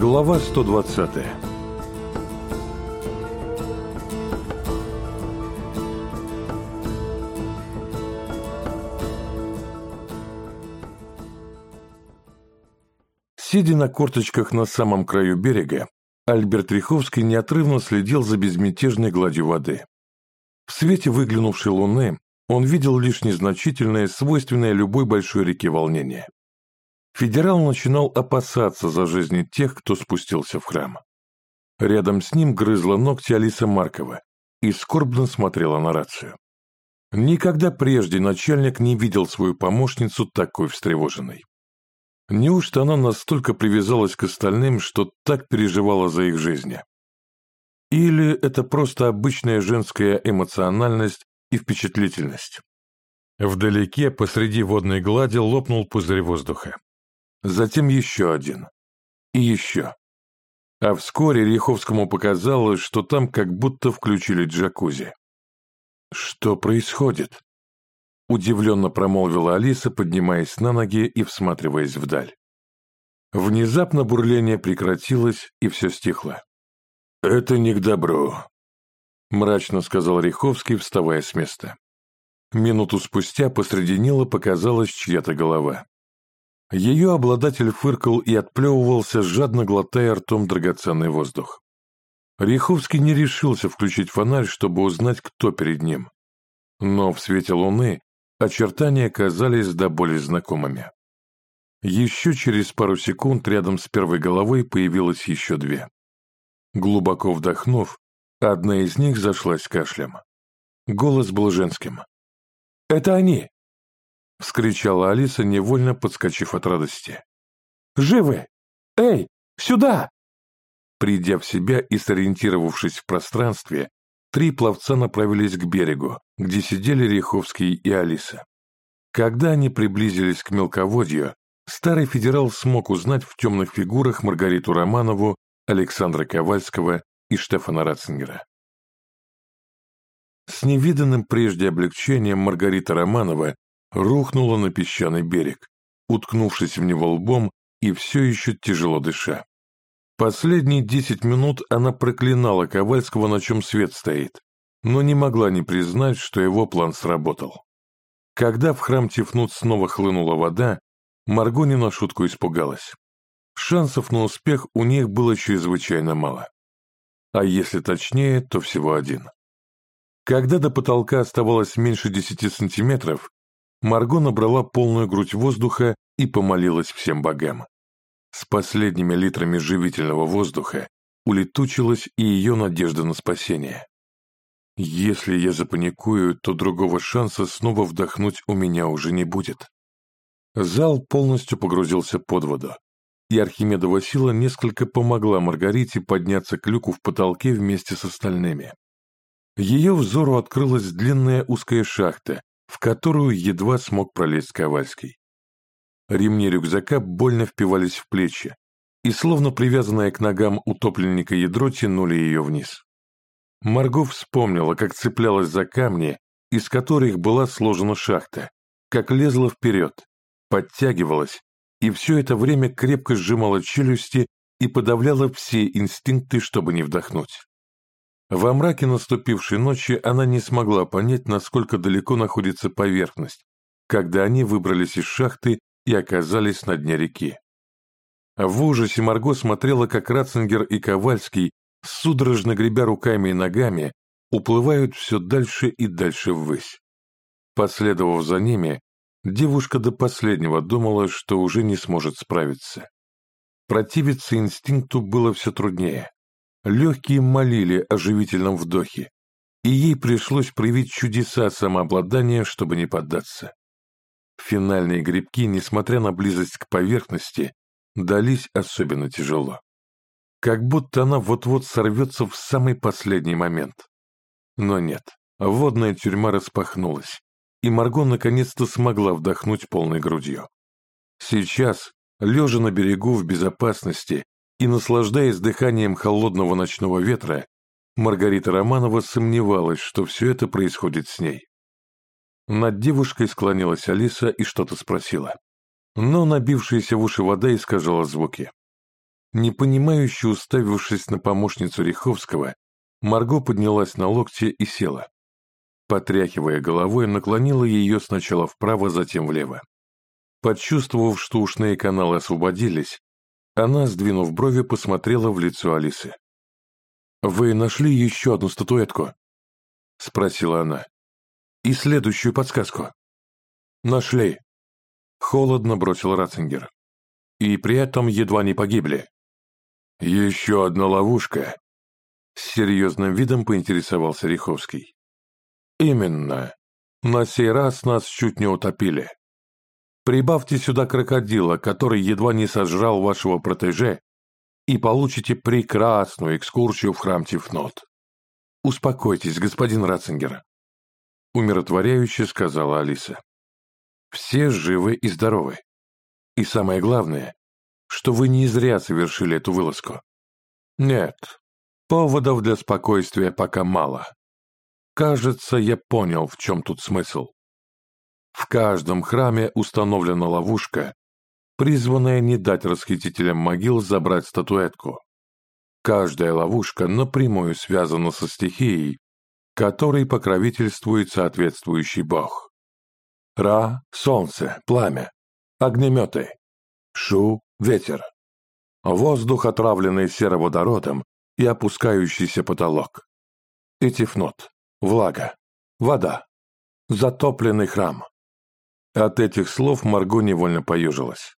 Глава 120 Сидя на корточках на самом краю берега, Альберт Риховский неотрывно следил за безмятежной гладью воды. В свете выглянувшей луны он видел лишь незначительное, свойственное любой большой реке волнение. Федерал начинал опасаться за жизни тех, кто спустился в храм. Рядом с ним грызла ногти Алиса Маркова и скорбно смотрела на рацию. Никогда прежде начальник не видел свою помощницу такой встревоженной. Неужто она настолько привязалась к остальным, что так переживала за их жизни? Или это просто обычная женская эмоциональность и впечатлительность? Вдалеке, посреди водной глади, лопнул пузырь воздуха затем еще один. И еще. А вскоре Риховскому показалось, что там как будто включили джакузи. «Что происходит?» Удивленно промолвила Алиса, поднимаясь на ноги и всматриваясь вдаль. Внезапно бурление прекратилось, и все стихло. «Это не к добру», — мрачно сказал Риховский, вставая с места. Минуту спустя посреди Нила показалась чья-то голова. Ее обладатель фыркал и отплевывался, жадно глотая ртом драгоценный воздух. Риховский не решился включить фонарь, чтобы узнать, кто перед ним. Но в свете луны очертания казались до боли знакомыми. Еще через пару секунд рядом с первой головой появилось еще две. Глубоко вдохнув, одна из них зашлась кашлем. Голос был женским. «Это они!» — вскричала Алиса, невольно подскочив от радости. «Живы! Эй, сюда!» Придя в себя и сориентировавшись в пространстве, три пловца направились к берегу, где сидели Риховский и Алиса. Когда они приблизились к мелководью, старый федерал смог узнать в темных фигурах Маргариту Романову, Александра Ковальского и Штефана Ратцингера. С невиданным прежде облегчением Маргарита Романова рухнула на песчаный берег, уткнувшись в него лбом и все еще тяжело дыша. Последние десять минут она проклинала Ковальского, на чем свет стоит, но не могла не признать, что его план сработал. Когда в храм Тифнут снова хлынула вода, Марго не на шутку испугалась. Шансов на успех у них было чрезвычайно мало. А если точнее, то всего один. Когда до потолка оставалось меньше десяти сантиметров, Марго набрала полную грудь воздуха и помолилась всем богам. С последними литрами живительного воздуха улетучилась и ее надежда на спасение. Если я запаникую, то другого шанса снова вдохнуть у меня уже не будет. Зал полностью погрузился под воду, и Архимедова сила несколько помогла Маргарите подняться к люку в потолке вместе с остальными. Ее взору открылась длинная узкая шахта, в которую едва смог пролезть Ковальский. Ремни рюкзака больно впивались в плечи, и, словно привязанное к ногам утопленника ядро, тянули ее вниз. Марго вспомнила, как цеплялась за камни, из которых была сложена шахта, как лезла вперед, подтягивалась, и все это время крепко сжимала челюсти и подавляла все инстинкты, чтобы не вдохнуть. Во мраке наступившей ночи она не смогла понять, насколько далеко находится поверхность, когда они выбрались из шахты и оказались на дне реки. В ужасе Марго смотрела, как Ратцингер и Ковальский, судорожно гребя руками и ногами, уплывают все дальше и дальше ввысь. Последовав за ними, девушка до последнего думала, что уже не сможет справиться. Противиться инстинкту было все труднее. Легкие молили о живительном вдохе, и ей пришлось проявить чудеса самообладания, чтобы не поддаться. Финальные грибки, несмотря на близость к поверхности, дались особенно тяжело. Как будто она вот-вот сорвется в самый последний момент. Но нет, водная тюрьма распахнулась, и Марго наконец-то смогла вдохнуть полной грудью. Сейчас, лежа на берегу в безопасности и, наслаждаясь дыханием холодного ночного ветра, Маргарита Романова сомневалась, что все это происходит с ней. Над девушкой склонилась Алиса и что-то спросила. Но набившаяся в уши вода искажала звуки. Непонимающе уставившись на помощницу Риховского, Марго поднялась на локте и села. Потряхивая головой, наклонила ее сначала вправо, затем влево. Почувствовав, что ушные каналы освободились, она, сдвинув брови, посмотрела в лицо Алисы. «Вы нашли еще одну статуэтку?» — спросила она. «И следующую подсказку?» «Нашли», — холодно бросил Ратцингер. «И при этом едва не погибли». «Еще одна ловушка?» С серьезным видом поинтересовался Риховский. «Именно. На сей раз нас чуть не утопили. Прибавьте сюда крокодила, который едва не сожрал вашего протеже, и получите прекрасную экскурсию в храм Тифнот. Успокойтесь, господин Ратцингер. Умиротворяюще сказала Алиса. Все живы и здоровы. И самое главное, что вы не зря совершили эту вылазку. Нет, поводов для спокойствия пока мало. Кажется, я понял, в чем тут смысл. В каждом храме установлена ловушка, призванная не дать расхитителям могил забрать статуэтку. Каждая ловушка напрямую связана со стихией, которой покровительствует соответствующий бог. Ра – солнце, пламя, огнеметы, Шу – ветер, воздух, отравленный сероводородом и опускающийся потолок, и тифнот, влага, вода, затопленный храм. От этих слов Марго невольно поежилась.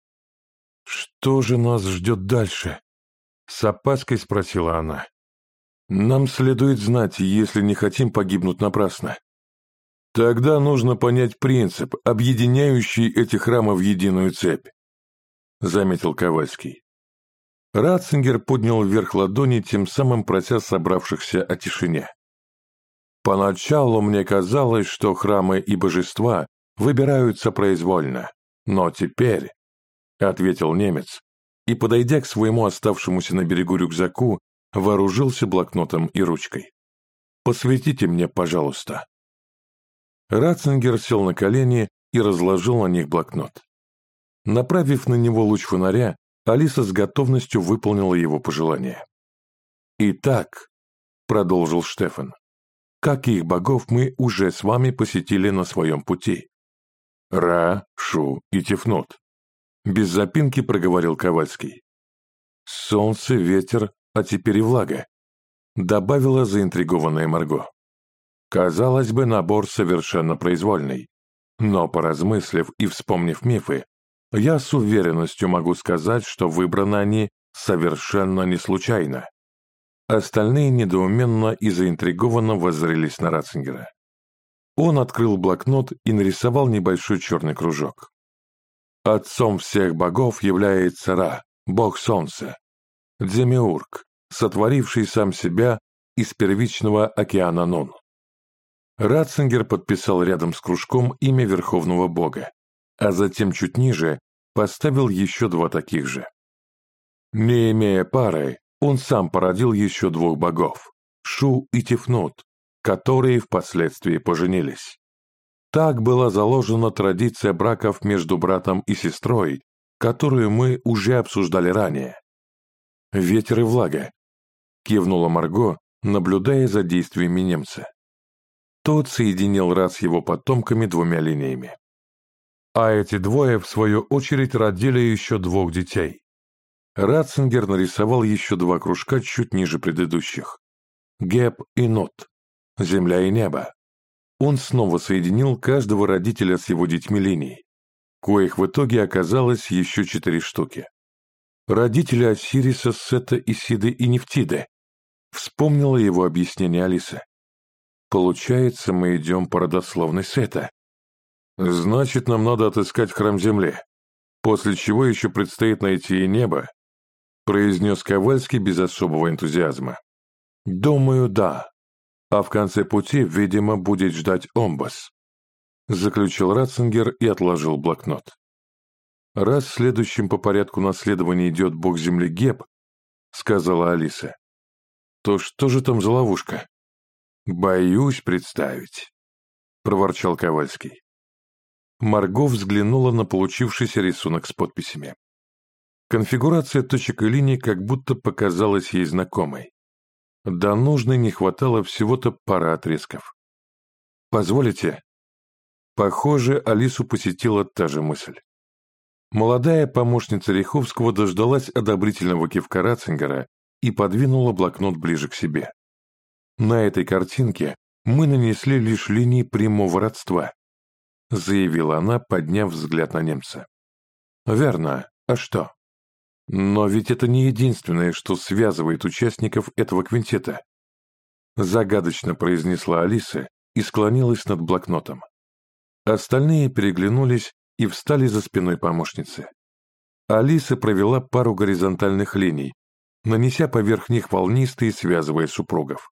«Что же нас ждет дальше?» С опаской спросила она. «Нам следует знать, если не хотим погибнуть напрасно. Тогда нужно понять принцип, объединяющий эти храмы в единую цепь», заметил Ковальский. Ратцингер поднял вверх ладони, тем самым прося собравшихся о тишине. «Поначалу мне казалось, что храмы и божества выбираются произвольно. Но теперь, — ответил немец, и, подойдя к своему оставшемуся на берегу рюкзаку, вооружился блокнотом и ручкой. «Посветите мне, пожалуйста». Ратцингер сел на колени и разложил на них блокнот. Направив на него луч фонаря, Алиса с готовностью выполнила его пожелание. «Итак», — продолжил Штефан, — «каких богов мы уже с вами посетили на своем пути?» Ра, Шу и Тифнут. Без запинки проговорил Ковальский. Солнце, ветер, а теперь и влага. Добавила заинтригованная Марго. Казалось бы, набор совершенно произвольный. Но, поразмыслив и вспомнив мифы, я с уверенностью могу сказать, что выбраны они совершенно не случайно. Остальные недоуменно и заинтригованно воззрелись на Ратцингера. Он открыл блокнот и нарисовал небольшой черный кружок. Отцом всех богов является Ра, бог солнца, Демиург, сотворивший сам себя из первичного океана Нун. Ратцингер подписал рядом с кружком имя верховного бога, а затем чуть ниже поставил еще два таких же. Не имея пары, он сам породил еще двух богов – Шу и Тифнут, которые впоследствии поженились. Так была заложена традиция браков между братом и сестрой, которую мы уже обсуждали ранее. «Ветер и влага», — кивнула Марго, наблюдая за действиями немца. Тот соединил раз его потомками двумя линиями. А эти двое, в свою очередь, родили еще двух детей. Ратцингер нарисовал еще два кружка чуть ниже предыдущих. Геб и Нот земля и небо. Он снова соединил каждого родителя с его детьми линий, коих в итоге оказалось еще четыре штуки. Родители Осириса, Сета, Исиды и Нефтиды. Вспомнила его объяснение Алиса. Получается, мы идем по родословной Сета. Значит, нам надо отыскать храм Земли, после чего еще предстоит найти и небо, произнес Ковальский без особого энтузиазма. Думаю, да, а в конце пути, видимо, будет ждать Омбас», — заключил Ратцингер и отложил блокнот. «Раз следующим по порядку наследования идет бог земли Геб», — сказала Алиса, — «то что же там за ловушка?» «Боюсь представить», — проворчал Ковальский. Марго взглянула на получившийся рисунок с подписями. Конфигурация точек и линий как будто показалась ей знакомой. До нужной не хватало всего-то пары отрезков. «Позволите?» Похоже, Алису посетила та же мысль. Молодая помощница Риховского дождалась одобрительного кивка Ратцингера и подвинула блокнот ближе к себе. На этой картинке мы нанесли лишь линии прямого родства, заявила она, подняв взгляд на немца. Верно. А что? Но ведь это не единственное, что связывает участников этого квинтета. Загадочно произнесла Алиса и склонилась над блокнотом. Остальные переглянулись и встали за спиной помощницы. Алиса провела пару горизонтальных линий, нанеся поверх них волнистые, связывая супругов.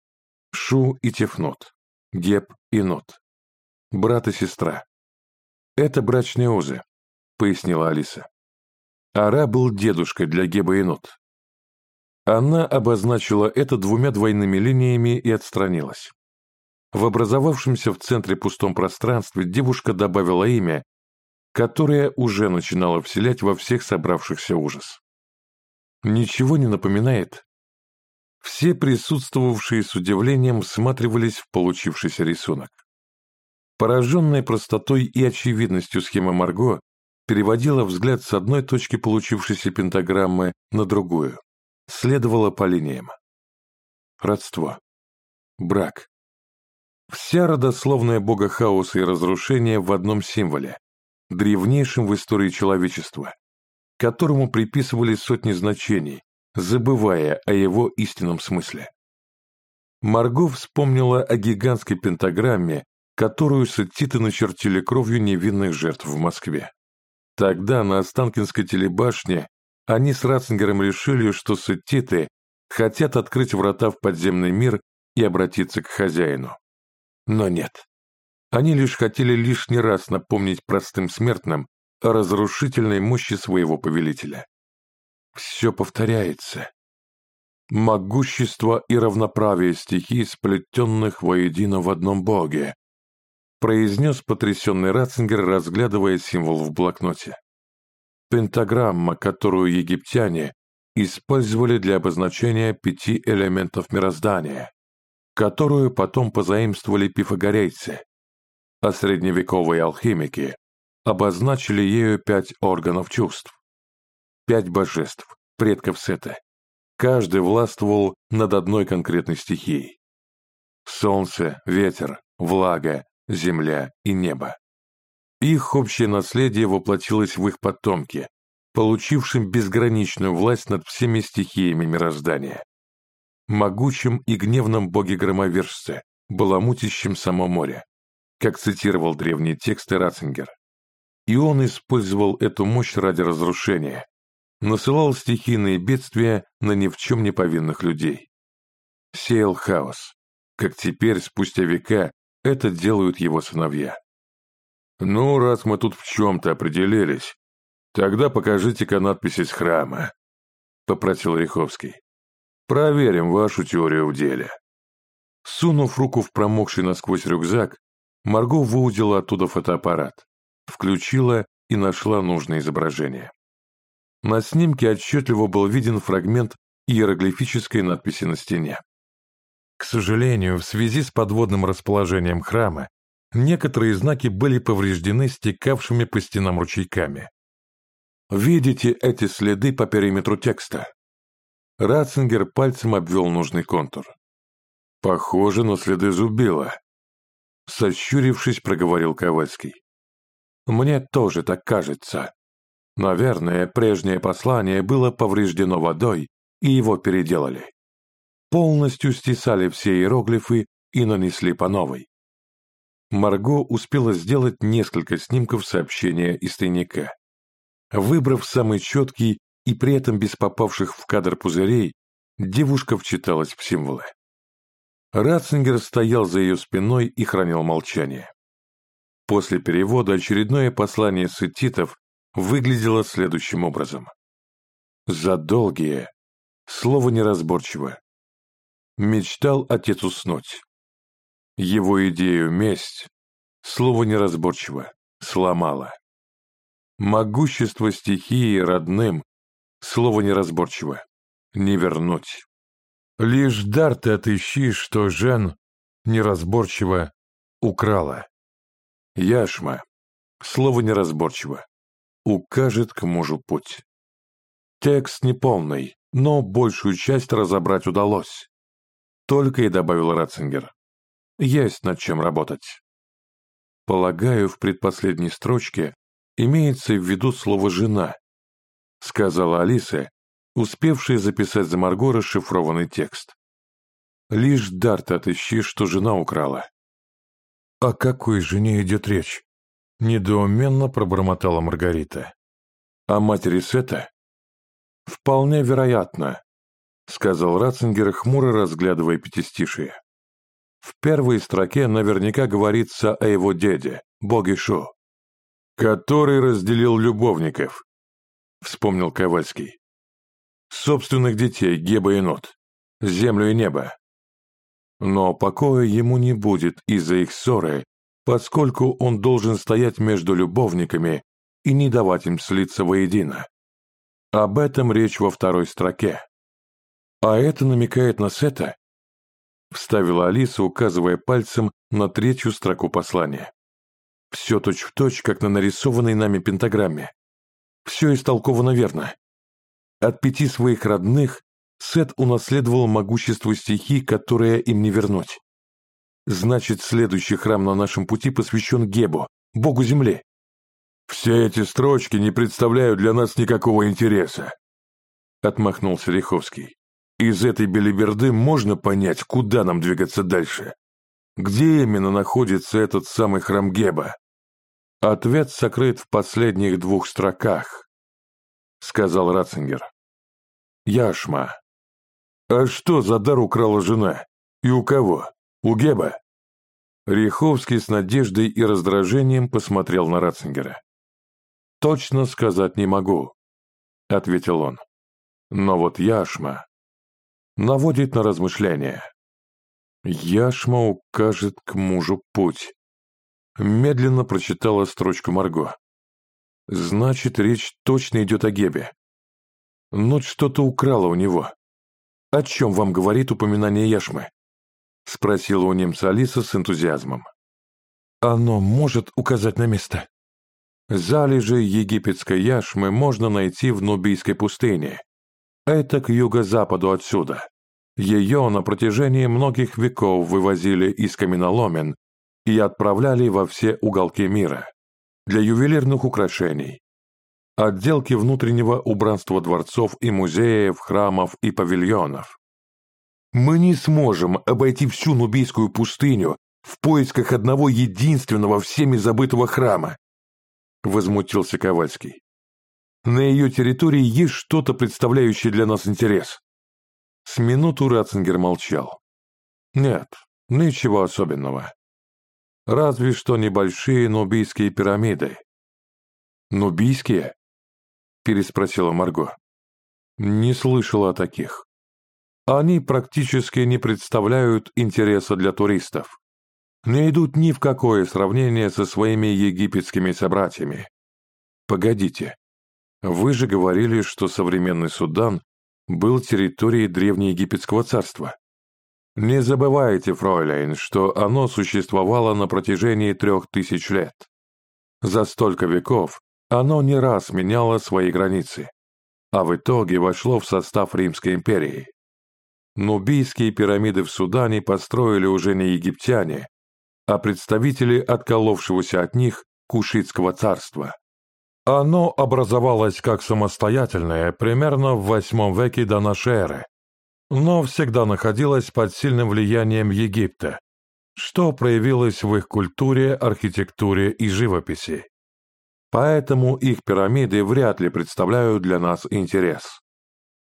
Шу и Тефнот, Геб и Нот. Брат и сестра. Это брачные узы, пояснила Алиса. Ара был дедушкой для Геба и Нот. Она обозначила это двумя двойными линиями и отстранилась. В образовавшемся в центре пустом пространстве девушка добавила имя, которое уже начинало вселять во всех собравшихся ужас. Ничего не напоминает? Все присутствовавшие с удивлением всматривались в получившийся рисунок. Пораженная простотой и очевидностью схемы Марго переводила взгляд с одной точки получившейся пентаграммы на другую, следовала по линиям. Родство. Брак. Вся родословная бога хаоса и разрушения в одном символе, древнейшем в истории человечества, которому приписывали сотни значений, забывая о его истинном смысле. Марго вспомнила о гигантской пентаграмме, которую сеттиты начертили кровью невинных жертв в Москве. Тогда на Останкинской телебашне они с Ратцингером решили, что сеттиты хотят открыть врата в подземный мир и обратиться к хозяину. Но нет. Они лишь хотели лишний раз напомнить простым смертным о разрушительной мощи своего повелителя. Все повторяется. Могущество и равноправие стихий, сплетенных воедино в одном боге, произнес потрясенный Ратцингер, разглядывая символ в блокноте. Пентаграмма, которую египтяне использовали для обозначения пяти элементов мироздания, которую потом позаимствовали пифагорейцы, а средневековые алхимики обозначили ею пять органов чувств. Пять божеств, предков Сета. Каждый властвовал над одной конкретной стихией. Солнце, ветер, влага, земля и небо. Их общее наследие воплотилось в их потомке, получившем безграничную власть над всеми стихиями мироздания. Могучим и гневном боге-громовержце, баламутящим само море, как цитировал древние тексты Ратцингер. И он использовал эту мощь ради разрушения, насылал стихийные бедствия на ни в чем не повинных людей. Сеял хаос, как теперь, спустя века, это делают его сыновья. «Ну, раз мы тут в чем-то определились, тогда покажите-ка надписи с храма», — попросил Риховский. «Проверим вашу теорию в деле». Сунув руку в промокший насквозь рюкзак, Марго выудила оттуда фотоаппарат, включила и нашла нужное изображение. На снимке отчетливо был виден фрагмент иероглифической надписи на стене. К сожалению, в связи с подводным расположением храма, некоторые знаки были повреждены стекавшими по стенам ручейками. Видите эти следы по периметру текста? Ратцингер пальцем обвел нужный контур. Похоже на следы зубила. Сощурившись, проговорил Ковальский. Мне тоже так кажется. Наверное, прежнее послание было повреждено водой, и его переделали полностью стесали все иероглифы и нанесли по новой. Марго успела сделать несколько снимков сообщения из тайника. Выбрав самый четкий и при этом без попавших в кадр пузырей, девушка вчиталась в символы. Ратцингер стоял за ее спиной и хранил молчание. После перевода очередное послание сетитов выглядело следующим образом. «За долгие. Слово неразборчиво. Мечтал отец уснуть. Его идею «месть» слово неразборчиво сломало. Могущество стихии родным Слово неразборчиво. Не вернуть. Лишь дар ты отыщи, что Жен неразборчиво украла. Яшма. Слово неразборчиво. Укажет к мужу путь. Текст неполный, но большую часть разобрать удалось. Только и добавил Ратцингер. Есть над чем работать. Полагаю, в предпоследней строчке имеется в виду слово «жена», сказала Алиса, успевшая записать за Марго расшифрованный текст. Лишь Дарт отыщи, что жена украла. О какой жене идет речь? Недоуменно пробормотала Маргарита. О матери Сета? Вполне вероятно, сказал Ратцингер, хмуро разглядывая пятистишие. В первой строке наверняка говорится о его деде, боге Шу, который разделил любовников, вспомнил Ковальский. Собственных детей, Геба и Нот, землю и небо. Но покоя ему не будет из-за их ссоры, поскольку он должен стоять между любовниками и не давать им слиться воедино. Об этом речь во второй строке. А это намекает на Сета? Вставила Алиса, указывая пальцем на третью строку послания. Все точь-в-точь, как на нарисованной нами пентаграмме. Все истолковано верно. От пяти своих родных Сет унаследовал могущество стихий, которое им не вернуть. Значит, следующий храм на нашем пути посвящен Гебу, богу земли. Все эти строчки не представляют для нас никакого интереса, отмахнулся Риховский. Из этой белиберды можно понять, куда нам двигаться дальше. Где именно находится этот самый храм Геба? Ответ сокрыт в последних двух строках, сказал Ратцингер. Яшма. А что за дар украла жена? И у кого? У Геба? Риховский с надеждой и раздражением посмотрел на Ратцингера. «Точно сказать не могу», — ответил он. «Но вот Яшма наводит на размышления. Яшма укажет к мужу путь. Медленно прочитала строчку Марго. Значит, речь точно идет о Гебе. Ночь что-то украла у него. О чем вам говорит упоминание Яшмы? Спросила у немца Алиса с энтузиазмом. Оно может указать на место. Залежи египетской яшмы можно найти в Нубийской пустыне. Это к юго-западу отсюда. Ее на протяжении многих веков вывозили из каменоломен и отправляли во все уголки мира для ювелирных украшений, отделки внутреннего убранства дворцов и музеев, храмов и павильонов. Мы не сможем обойти всю Нубийскую пустыню в поисках одного единственного всеми забытого храма, возмутился Ковальский. На ее территории есть что-то, представляющее для нас интерес. С минуту Ратцингер молчал. Нет, ничего особенного. Разве что небольшие нубийские пирамиды. Нубийские? Переспросила Марго. Не слышала о таких. Они практически не представляют интереса для туристов. Не идут ни в какое сравнение со своими египетскими собратьями. Погодите, вы же говорили, что современный Судан был территорией древнеегипетского царства. Не забывайте, фройляйн, что оно существовало на протяжении трех тысяч лет. За столько веков оно не раз меняло свои границы, а в итоге вошло в состав Римской империи. Нубийские пирамиды в Судане построили уже не египтяне, а представители отколовшегося от них Кушитского царства. Оно образовалось как самостоятельное примерно в VIII веке до нашей эры, но всегда находилось под сильным влиянием Египта, что проявилось в их культуре, архитектуре и живописи. Поэтому их пирамиды вряд ли представляют для нас интерес.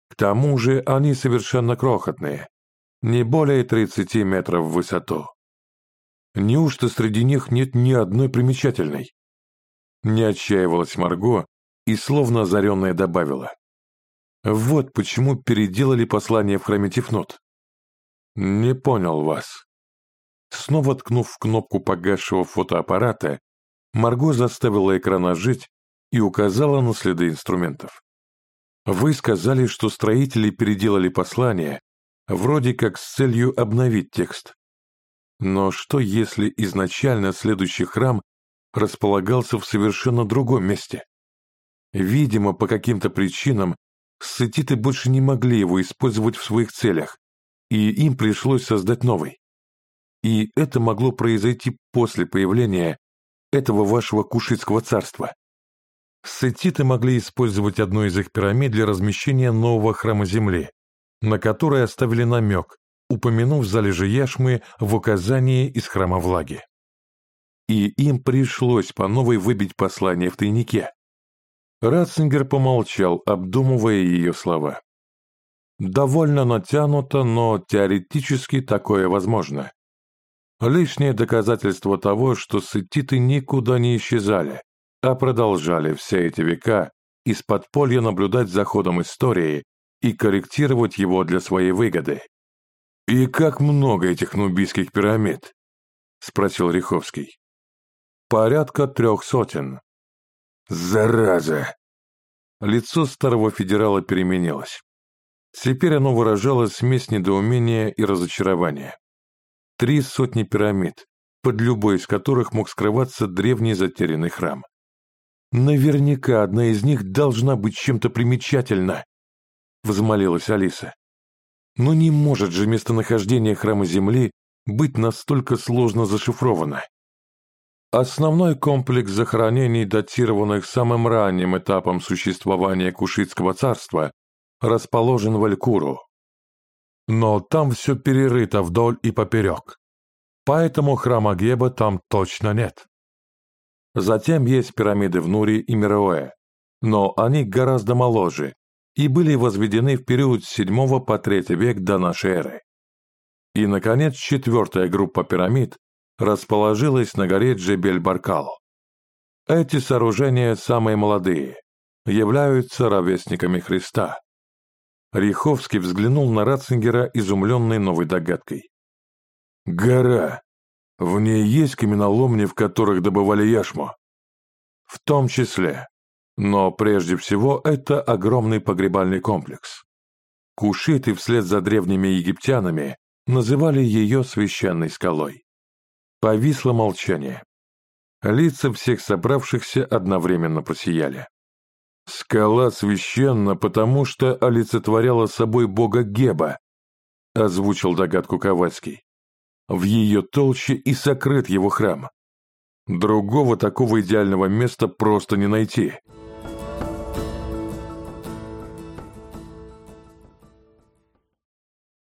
К тому же они совершенно крохотные, не более 30 метров в высоту. Неужто среди них нет ни одной примечательной? Не отчаивалась Марго и словно озаренная добавила. Вот почему переделали послание в храме Тифнот. Не понял вас. Снова ткнув в кнопку погасшего фотоаппарата, Марго заставила экран ожить и указала на следы инструментов. Вы сказали, что строители переделали послание, вроде как с целью обновить текст. Но что если изначально следующий храм располагался в совершенно другом месте? Видимо, по каким-то причинам сетиты больше не могли его использовать в своих целях, и им пришлось создать новый. И это могло произойти после появления этого вашего Кушитского царства. Сетиты могли использовать одну из их пирамид для размещения нового храма Земли, на который оставили намек, упомянув залежи яшмы в указании из храма влаги. И им пришлось по новой выбить послание в тайнике. Ратцингер помолчал, обдумывая ее слова. Довольно натянуто, но теоретически такое возможно. Лишнее доказательство того, что сетиты никуда не исчезали, а продолжали все эти века из подполья наблюдать за ходом истории и корректировать его для своей выгоды. «И как много этих нубийских пирамид?» — спросил Риховский. «Порядка трех сотен». «Зараза!» Лицо старого федерала переменилось. Теперь оно выражало смесь недоумения и разочарования. Три сотни пирамид, под любой из которых мог скрываться древний затерянный храм. Наверняка одна из них должна быть чем-то примечательна, взмолилась Алиса. Но не может же местонахождение храма Земли быть настолько сложно зашифровано. Основной комплекс захоронений, датированных самым ранним этапом существования Кушитского царства, расположен в Алькуру. Но там все перерыто вдоль и поперек, поэтому храма Геба там точно нет. Затем есть пирамиды в Нуре и Мироэ, но они гораздо моложе и были возведены в период с 7 по 3 век до нашей эры. И, наконец, четвертая группа пирамид расположилась на горе Джебель-Баркал. Эти сооружения самые молодые, являются ровесниками Христа. Риховский взглянул на Ратцингера, изумленный новой догадкой. «Гора! В ней есть каменоломни, в которых добывали яшму?» «В том числе. Но прежде всего это огромный погребальный комплекс. Кушиты вслед за древними египтянами называли ее священной скалой. Повисло молчание. Лица всех собравшихся одновременно просияли. «Скала священна, потому что олицетворяла собой бога Геба», — озвучил догадку Ковальский. «В ее толще и сокрыт его храм. Другого такого идеального места просто не найти».